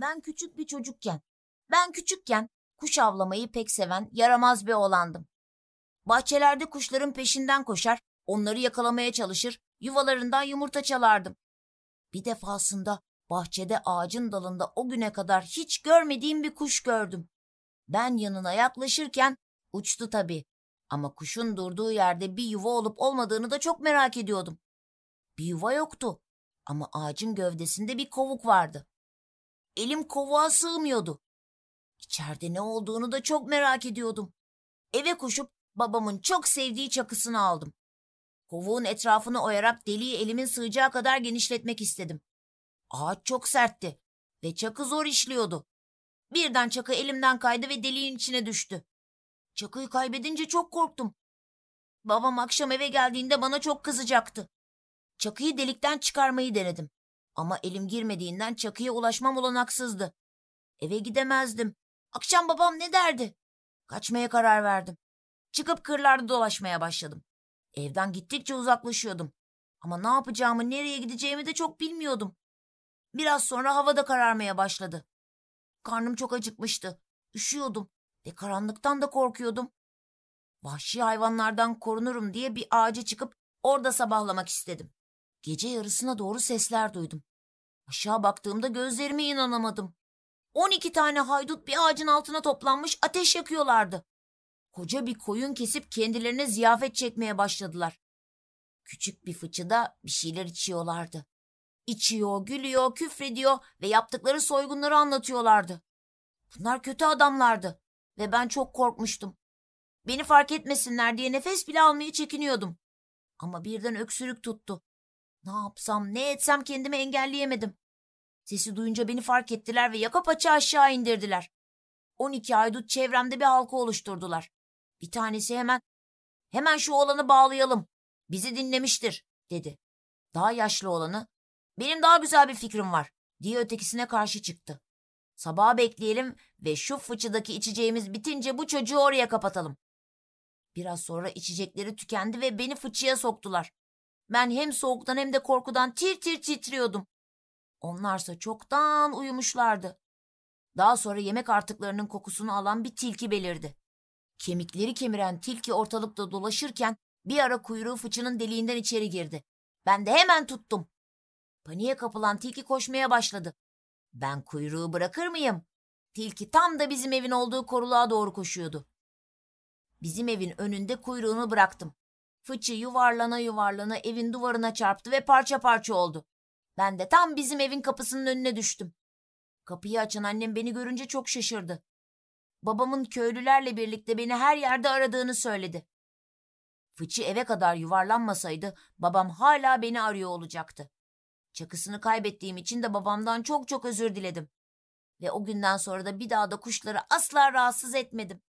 Ben küçük bir çocukken, ben küçükken kuş avlamayı pek seven yaramaz bir oğlandım. Bahçelerde kuşların peşinden koşar, onları yakalamaya çalışır, yuvalarından yumurta çalardım. Bir defasında bahçede ağacın dalında o güne kadar hiç görmediğim bir kuş gördüm. Ben yanına yaklaşırken uçtu tabii. Ama kuşun durduğu yerde bir yuva olup olmadığını da çok merak ediyordum. Bir yuva yoktu ama ağacın gövdesinde bir kovuk vardı. Elim kovuğa sığmıyordu. İçeride ne olduğunu da çok merak ediyordum. Eve koşup babamın çok sevdiği çakısını aldım. Kovuğun etrafını oyarak deliği elimin sığacağı kadar genişletmek istedim. Ağaç çok sertti ve çakı zor işliyordu. Birden çakı elimden kaydı ve deliğin içine düştü. Çakıyı kaybedince çok korktum. Babam akşam eve geldiğinde bana çok kızacaktı. Çakıyı delikten çıkarmayı denedim. Ama elim girmediğinden çakıya ulaşmam olanaksızdı. Eve gidemezdim. Akşam babam ne derdi? Kaçmaya karar verdim. Çıkıp kırlarda dolaşmaya başladım. Evden gittikçe uzaklaşıyordum. Ama ne yapacağımı, nereye gideceğimi de çok bilmiyordum. Biraz sonra hava da kararmaya başladı. Karnım çok acıkmıştı. Üşüyordum ve karanlıktan da korkuyordum. Vahşi hayvanlardan korunurum diye bir ağaca çıkıp orada sabahlamak istedim. Gece yarısına doğru sesler duydum. Aşağı baktığımda gözlerime inanamadım. On iki tane haydut bir ağacın altına toplanmış ateş yakıyorlardı. Koca bir koyun kesip kendilerine ziyafet çekmeye başladılar. Küçük bir fıçıda bir şeyler içiyorlardı. İçiyor, gülüyor, küfrediyor ve yaptıkları soygunları anlatıyorlardı. Bunlar kötü adamlardı ve ben çok korkmuştum. Beni fark etmesinler diye nefes bile almaya çekiniyordum. Ama birden öksürük tuttu. Ne yapsam, ne etsem kendimi engelleyemedim. Sesi duyunca beni fark ettiler ve yaka paça aşağı indirdiler. On iki aydut çevremde bir halka oluşturdular. Bir tanesi hemen, hemen şu olanı bağlayalım. Bizi dinlemiştir, dedi. Daha yaşlı olanı, benim daha güzel bir fikrim var, diye ötekisine karşı çıktı. Sabaha bekleyelim ve şu fıçıdaki içeceğimiz bitince bu çocuğu oraya kapatalım. Biraz sonra içecekleri tükendi ve beni fıçıya soktular. Ben hem soğuktan hem de korkudan tir tir titriyordum. Onlarsa çoktan uyumuşlardı. Daha sonra yemek artıklarının kokusunu alan bir tilki belirdi. Kemikleri kemiren tilki ortalıkta dolaşırken bir ara kuyruğu fıçının deliğinden içeri girdi. Ben de hemen tuttum. Paniğe kapılan tilki koşmaya başladı. Ben kuyruğu bırakır mıyım? Tilki tam da bizim evin olduğu koruluğa doğru koşuyordu. Bizim evin önünde kuyruğunu bıraktım. Fıçı yuvarlana yuvarlana evin duvarına çarptı ve parça parça oldu. Ben de tam bizim evin kapısının önüne düştüm. Kapıyı açan annem beni görünce çok şaşırdı. Babamın köylülerle birlikte beni her yerde aradığını söyledi. Fıçı eve kadar yuvarlanmasaydı babam hala beni arıyor olacaktı. Çakısını kaybettiğim için de babamdan çok çok özür diledim. Ve o günden sonra da bir daha da kuşları asla rahatsız etmedim.